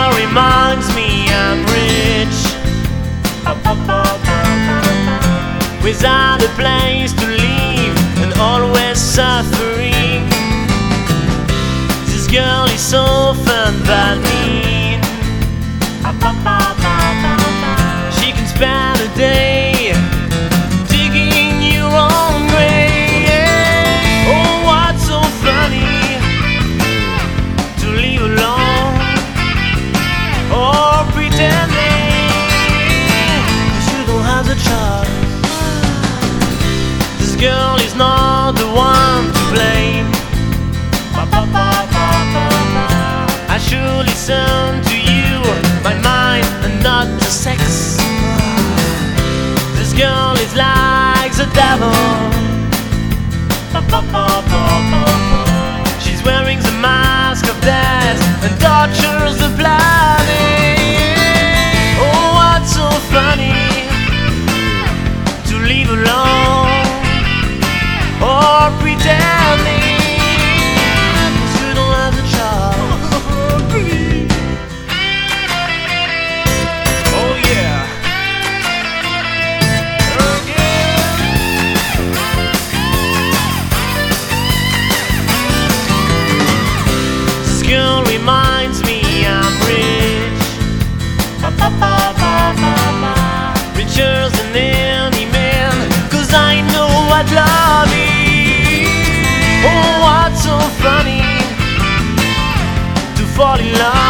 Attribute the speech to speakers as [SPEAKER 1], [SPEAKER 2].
[SPEAKER 1] girl reminds me I'm rich Without a place to live and always suffering. This girl is so fun by me pretending you don't have. This girl is not the one to blame. I should listen to you, my mind, and not the sex. This girl is like the devil. reminds me I'm rich. Ba, ba, ba, Richer than any man, cause I know what love is. Oh, what's so funny to fall in love?